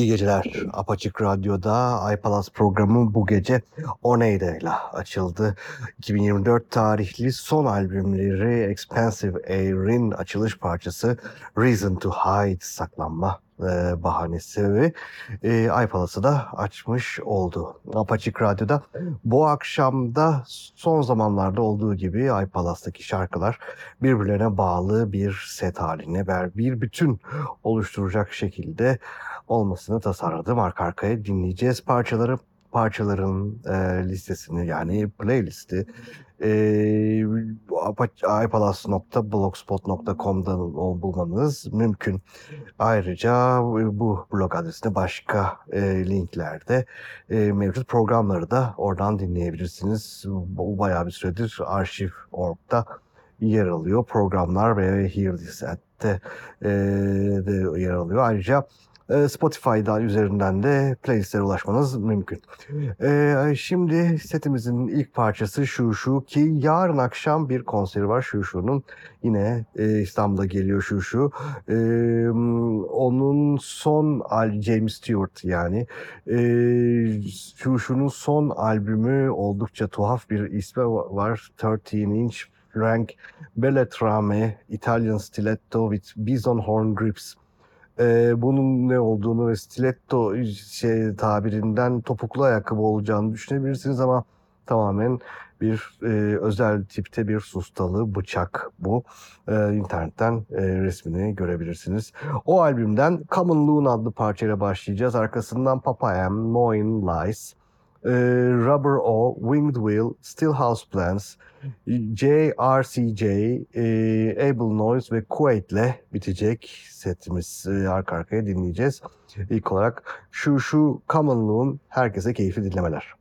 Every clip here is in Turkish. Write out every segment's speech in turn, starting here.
İyi geceler. Apaçık Radyo'da iPalas programı bu gece Oneida ile açıldı. 2024 tarihli son albümleri Expensive Air'in açılış parçası Reason to Hide saklanma e, bahanesi ve e, iPalas'ı da açmış oldu. Apaçık Radyo'da bu akşamda son zamanlarda olduğu gibi iPalas'taki şarkılar birbirlerine bağlı bir set haline bir bütün oluşturacak şekilde olmasını tasarladım. Arka arkaya dinleyeceğiz parçaları parçaların e, listesini yani playlisti e, ipalas.blogspot.com'dan bulmanız mümkün. Ayrıca bu blog adresinde başka e, linklerde e, mevcut programları da oradan dinleyebilirsiniz. Bu bayağı bir süredir arşiv.org'da yer alıyor. Programlar ve Hear This At'te e, de yer alıyor. Ayrıca Spotify'dan üzerinden de playlistlere ulaşmanız mümkün. Ee, şimdi setimizin ilk parçası Şu Şu ki yarın akşam bir konseri var Şu Şu'nun. Yine e, İstanbul'a geliyor Şu Şu. Ee, onun son James Stewart yani. Şu Şu'nun son albümü oldukça tuhaf bir ismi var. 13 Inch Frank Belletrame Italian Stiletto with Bison Horn Grips e, bunun ne olduğunu ve stiletto şey tabirinden topuklu ayakkabı olacağını düşünebilirsiniz ama tamamen bir e, özel tipte bir sustalı bıçak bu. E, internetten e, resmini görebilirsiniz. O albümden Common Loon adlı parçayla başlayacağız. Arkasından Papayam, Moin Lies, e, Rubber O, Winged Wheel, Still House Plants, JRCJ, e, Able Noise ve Kuwait'le bitecek setimiz e, arka arkaya dinleyeceğiz. İlk olarak şu şu Common Loon herkese keyifli dinlemeler.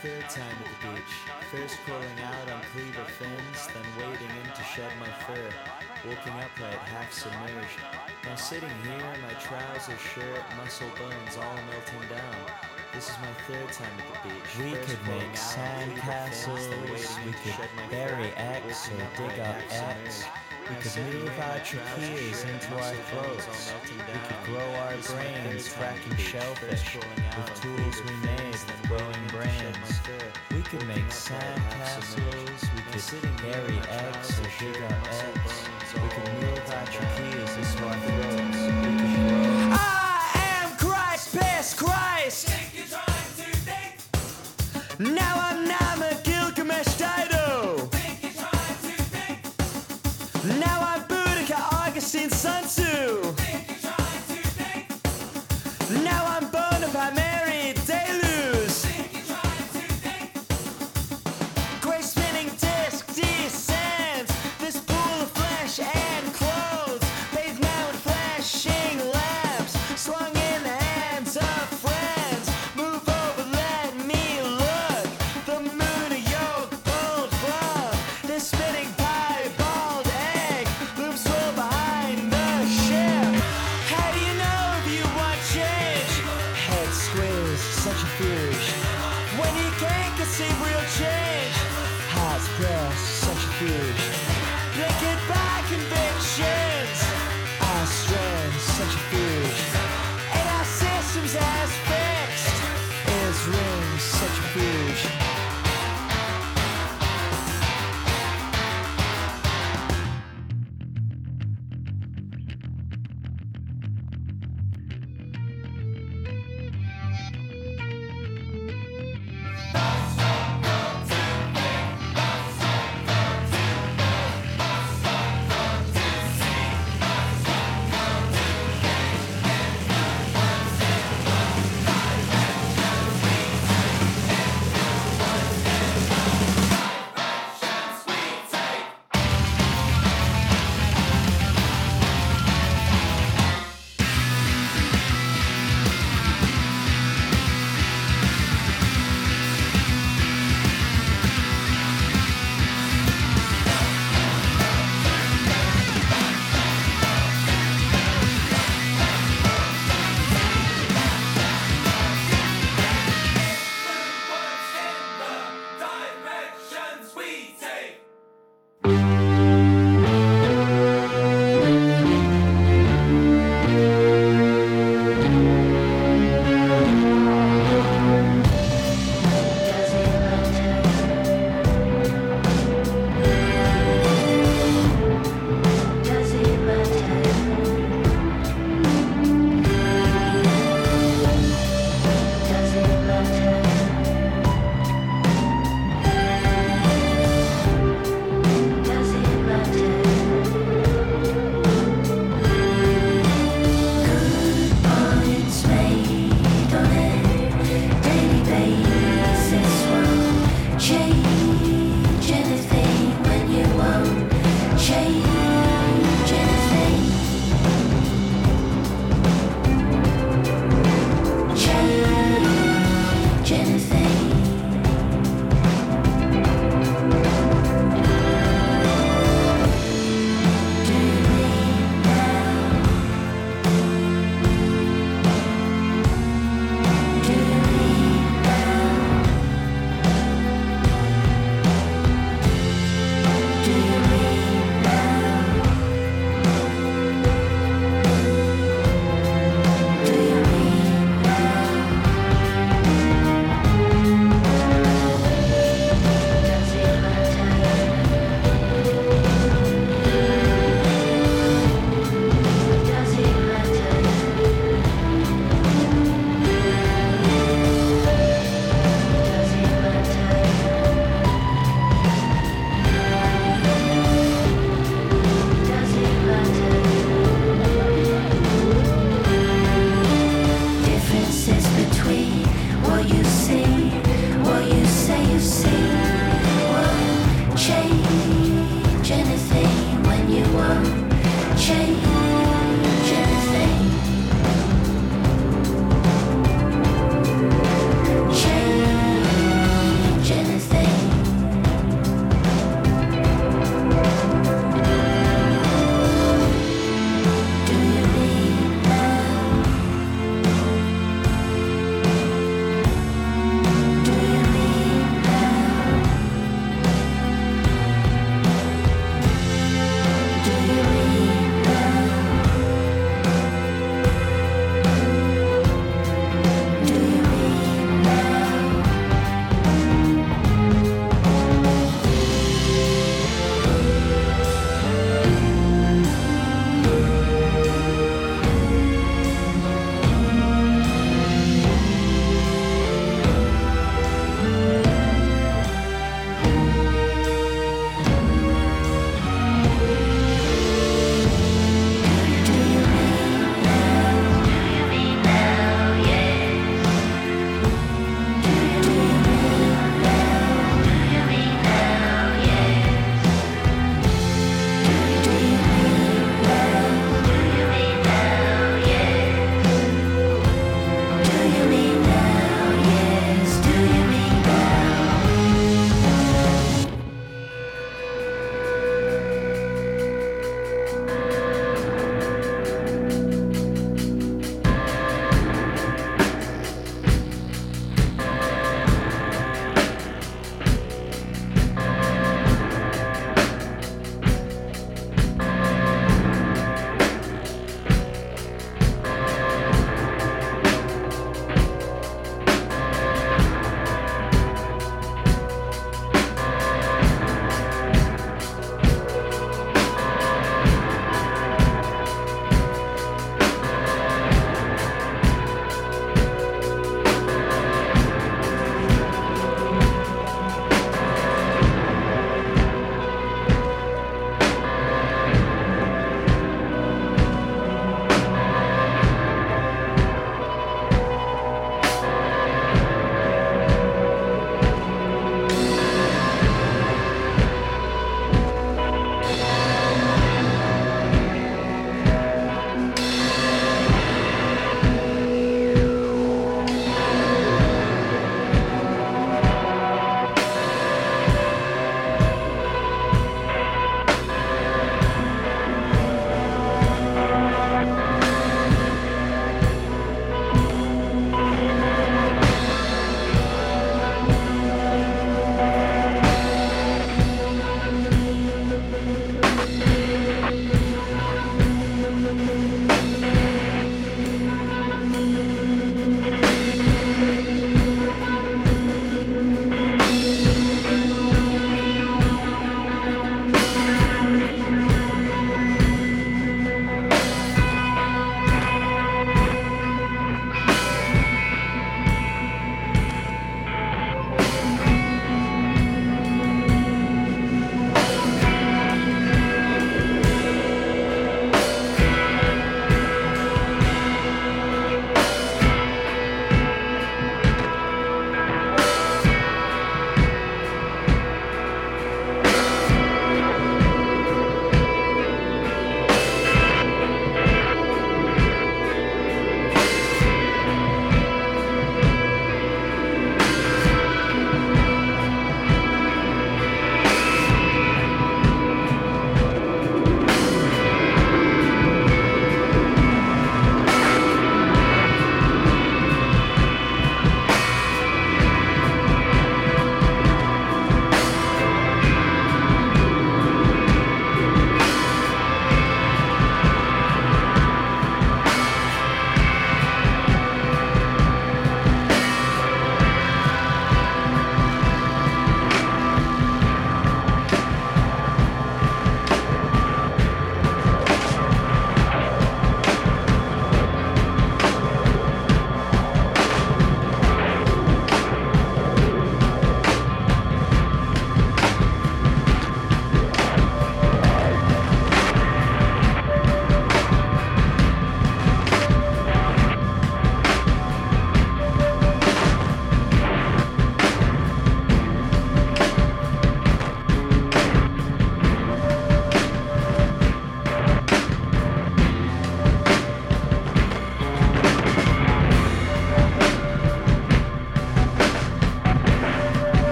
third time at the beach, first crawling out on cleaver fins, then wading in to shed my fur, walking upright half submerged. Now sitting here, my trousers, shirt, muscle bones all melting down. This is my third time at the beach. We first could make sandcastles, we could bury X or dig up X. We could move our trachea's into our throats. We could grow our brains, fracking shellfish with tools we made with growing brains. We could make sand castles. We could carry eggs or dig our eggs. We could move our trachea's into our throats.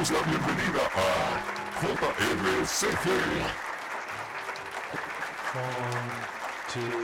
Demos la bienvenida a JRCG. One, two,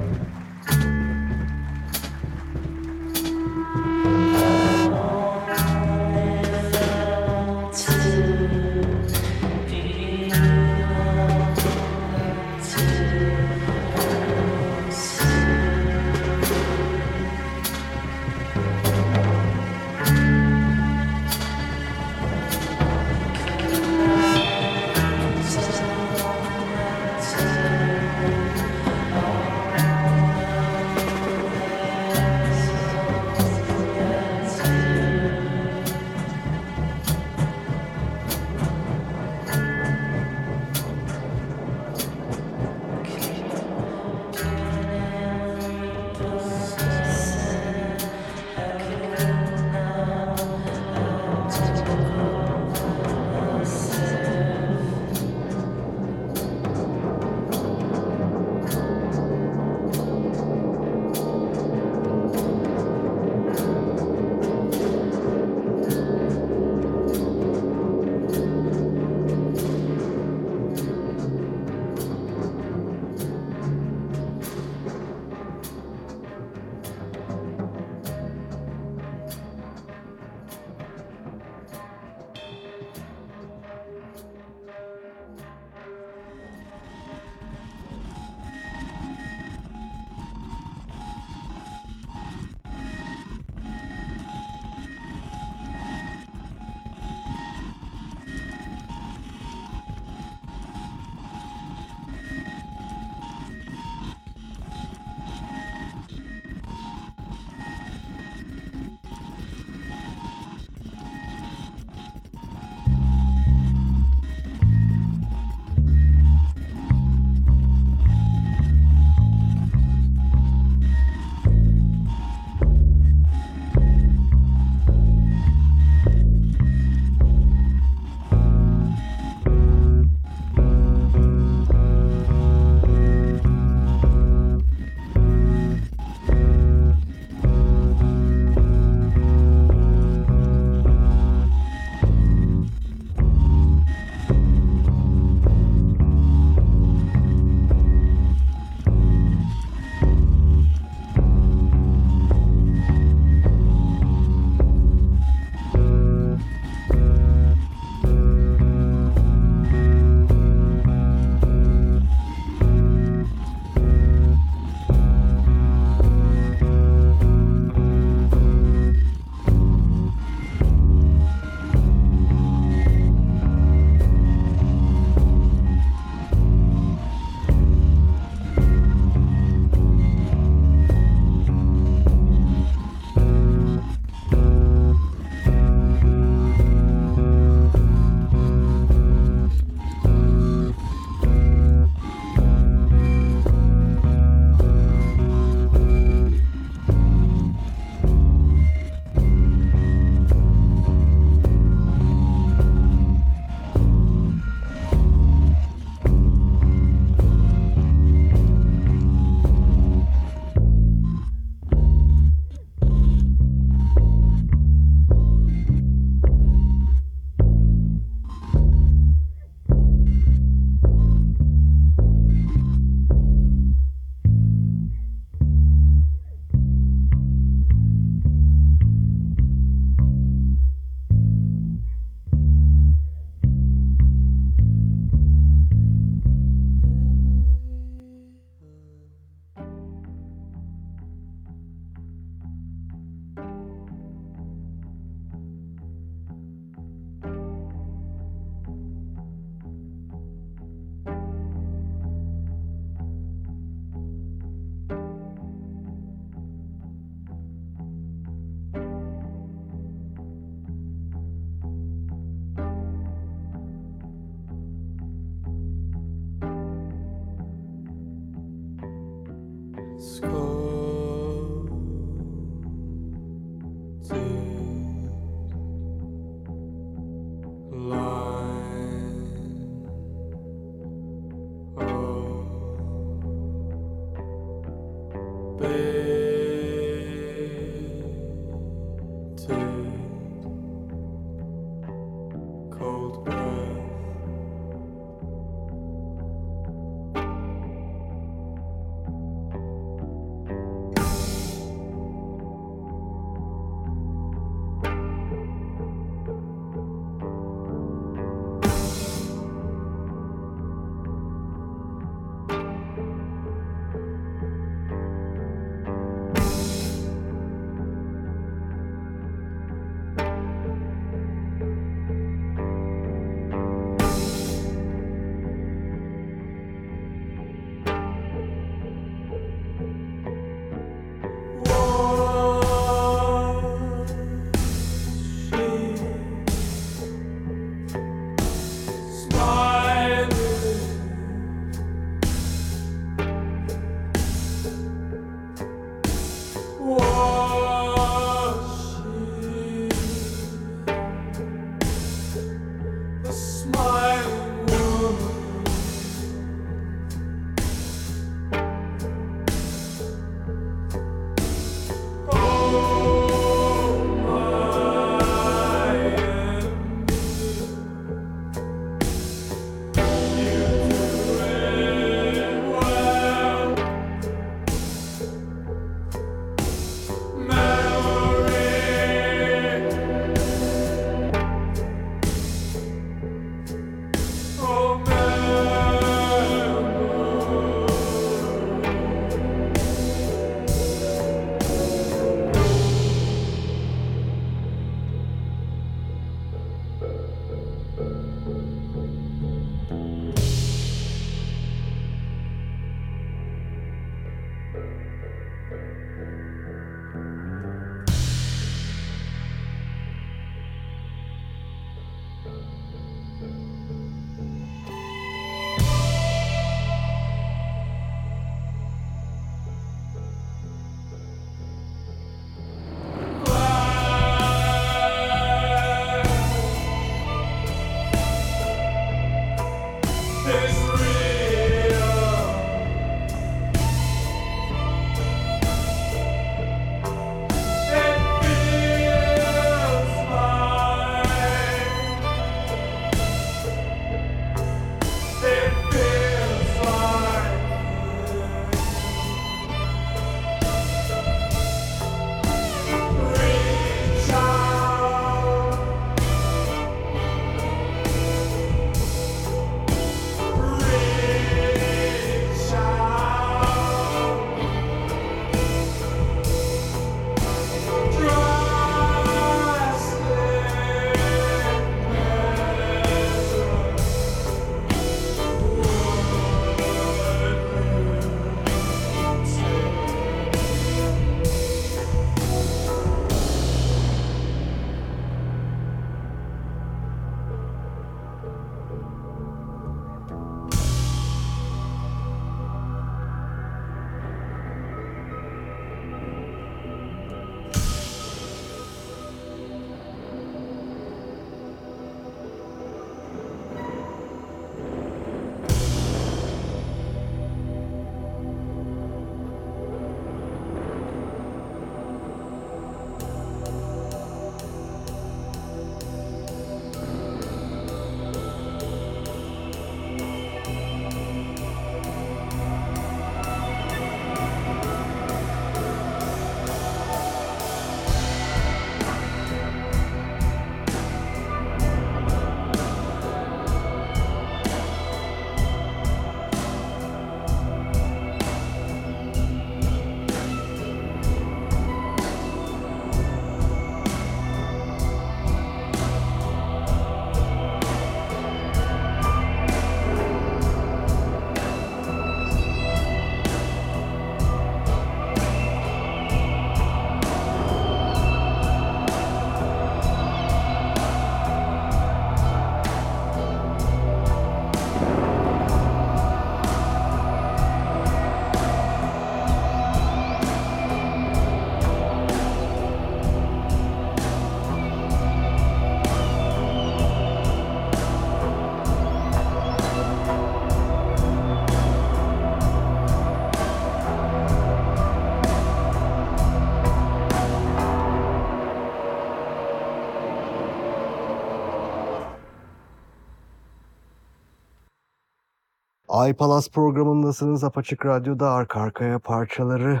iPalas programındasınız. Apaçık Radyo'da arka arkaya parçaları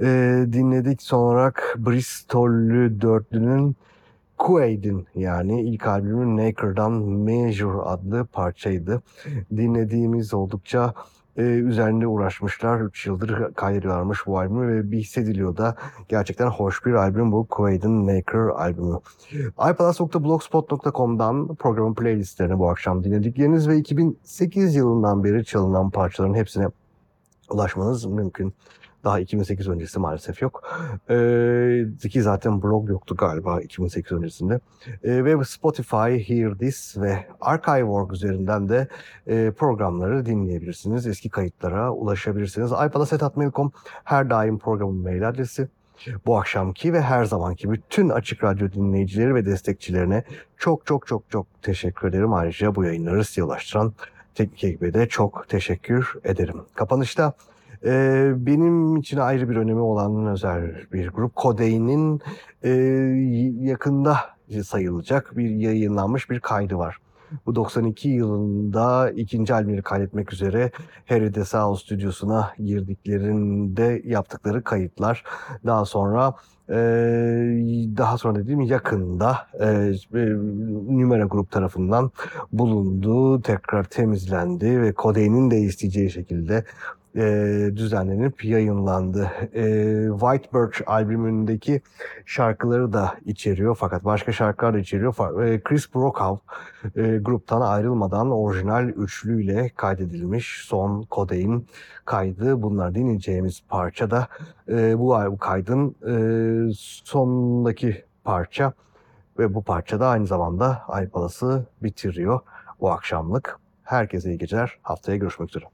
e, dinledik. Son olarak Bristol'lü dörtlünün Quaid'in yani ilk albümün Naker'dan Measure adlı parçaydı. Dinlediğimiz oldukça e, üzerinde uğraşmışlar. 3 yıldır kaydediyorlarmış bu albümü ve bir hissediliyor da gerçekten hoş bir albüm bu Quaid'in Naker albümü. iPalas.blogspot.com'dan programın playlistlerini bu akşam dinledikleriniz ve 2008 yılından beri çalınan parçaların hepsine ulaşmanız mümkün. Daha 2008 öncesi maalesef yok. Ee, ki zaten blog yoktu galiba 2008 öncesinde. Ee, ve Spotify, Hear This ve Archive.org üzerinden de e, programları dinleyebilirsiniz. Eski kayıtlara ulaşabilirsiniz. iPalas.mail.com her daim programın mail adresi. Bu akşamki ve her zamanki bütün Açık Radyo dinleyicileri ve destekçilerine çok çok çok çok teşekkür ederim. Ayrıca bu yayınları size ulaştıran teknik ekibe de çok teşekkür ederim. Kapanışta ee, benim için ayrı bir önemi olan özel bir grup. Codain'in e, yakında sayılacak bir yayınlanmış bir kaydı var. Bu 92 yılında ikinci albümleri kaydetmek üzere Harry DeSao stüdyosuna girdiklerinde yaptıkları kayıtlar. Daha sonra e, daha sonra dediğim yakında e, e, Numera Grup tarafından bulundu, tekrar temizlendi ve Codain'in de isteyeceği şekilde e, düzenlenip yayınlandı. E, White Birch albümündeki şarkıları da içeriyor fakat başka şarkılar da içeriyor. E, Chris Brokaw e, gruptan ayrılmadan orijinal üçlüyle kaydedilmiş son Codain kaydı. Bunlar dinleyeceğimiz parça da e, bu kaydın e, sondaki parça ve bu parça da aynı zamanda iPalas'ı bitiriyor bu akşamlık. Herkese iyi geceler. Haftaya görüşmek üzere.